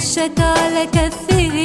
شت على كفي